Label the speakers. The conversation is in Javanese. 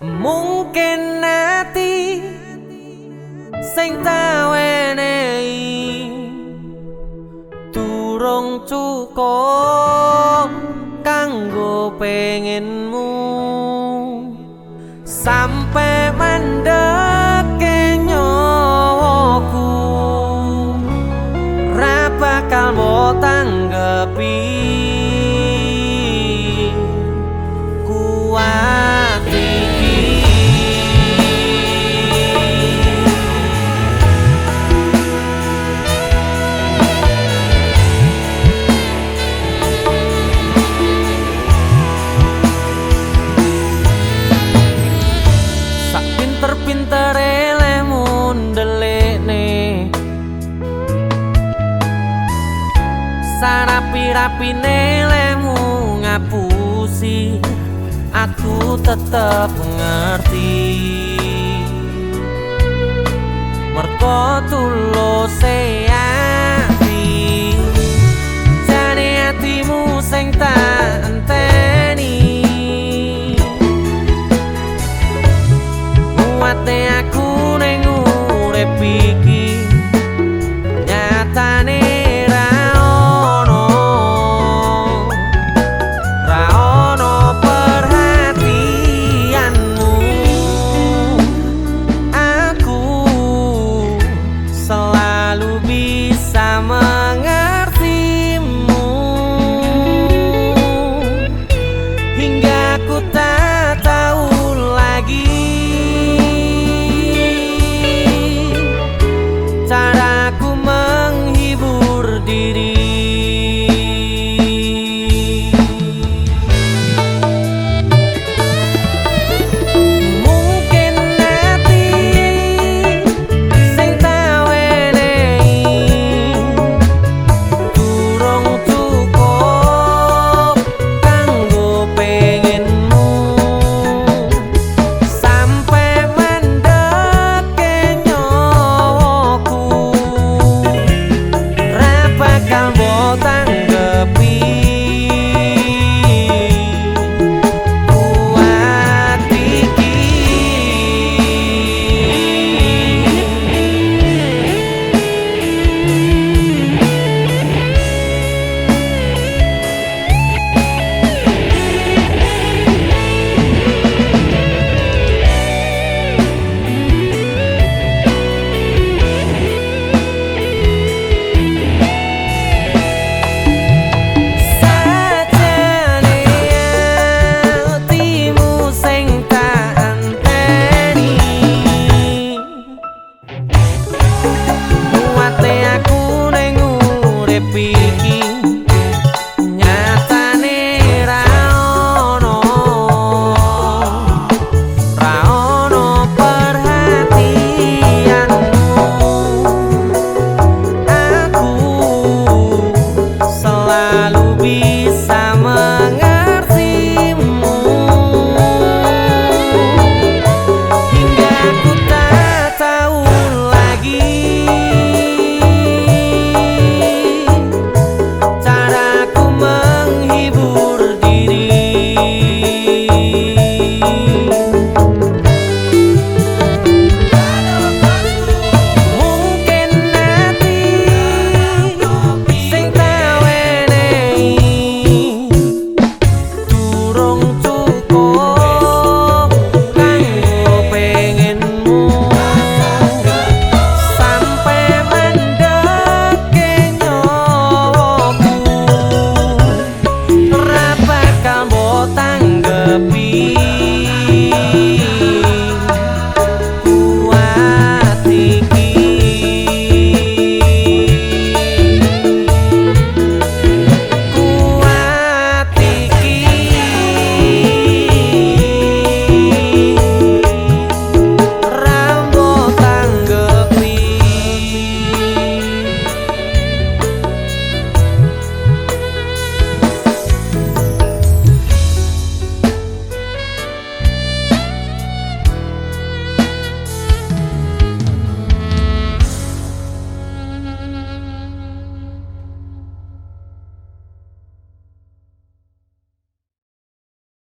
Speaker 1: mungkin nanti sing tawenei durung cukup kanggo pengenmu. Sampai mandek nyawaku ra bakal mbok tanggepi sarapi-rapine lemu ngapusi aku tetep ngerti. Merko tulus